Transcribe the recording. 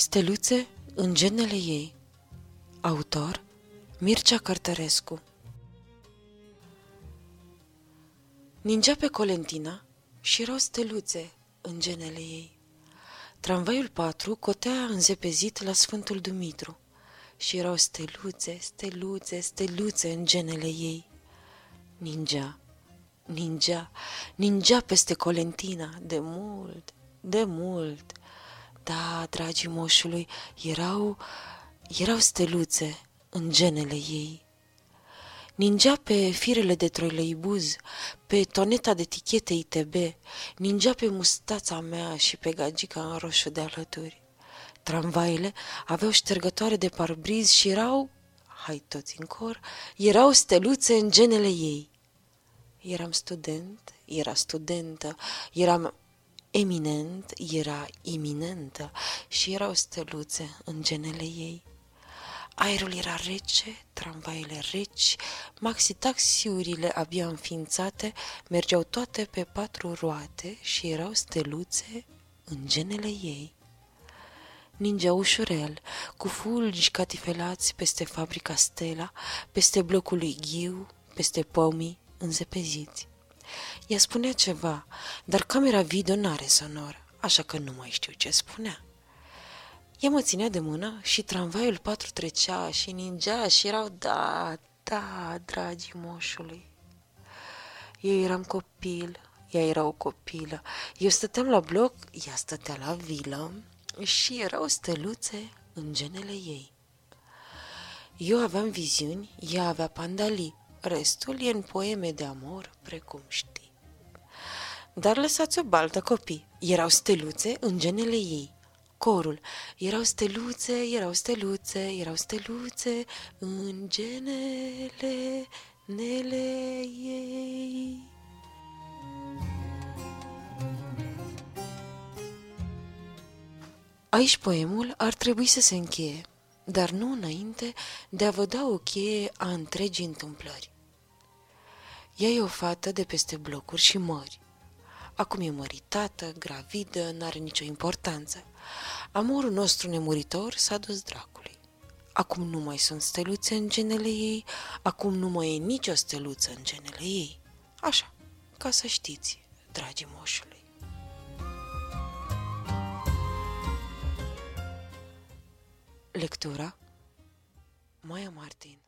Steluțe în genele ei Autor Mircea Cărtărescu Ningea pe Colentina și erau steluțe în genele ei. Tramvaiul 4 cotea înzepezit la Sfântul Dumitru și erau steluțe, steluțe, steluțe în genele ei. Ningea, ningea, ningea peste Colentina de mult, de mult. Da, dragii moșului, erau, erau steluțe în genele ei. Ningea pe firele de troileibuz, pe toneta de tichete ITB, ningea pe mustața mea și pe gagica în roșu de alături. Tramvaile aveau ștergătoare de parbriz și erau, hai toți în cor, erau steluțe în genele ei. Eram student, era studentă, eram eminent, era iminentă și erau steluțe în genele ei. Aerul era rece, tramvaile reci, maxi-taxiurile abia înființate mergeau toate pe patru roate și erau steluțe în genele ei. Ningea ușurel, cu fulgi catifelați peste fabrica Stella, peste blocul lui Ghiu, peste pomii înzepeziți. Ea spunea ceva, dar camera video n-are sonor, așa că nu mai știu ce spunea. Ea mă ținea de mână și tramvaiul patru trecea și ningea și erau, da, da, dragii moșului. Eu eram copil, ea era o copilă. Eu stăteam la bloc, ea stătea la vilă și erau steluțe în genele ei. Eu aveam viziuni, ea avea pandalii, restul e în poeme de amor, precum știi. Dar lăsați o baltă copii, erau steluțe în genele ei corul. Erau steluțe, erau steluțe, erau steluțe în genele nele ei. Aici poemul ar trebui să se încheie, dar nu înainte de a vă da o cheie a întregii întâmplări. Ea e o fată de peste blocuri și mări. Acum e măritată, gravidă, n-are nicio importanță. Amorul nostru nemuritor s-a dus dracului. Acum nu mai sunt steluțe în genele ei, acum nu mai e nicio steluță în genele ei. Așa, ca să știți, dragii moșului. Lectura Maia Martin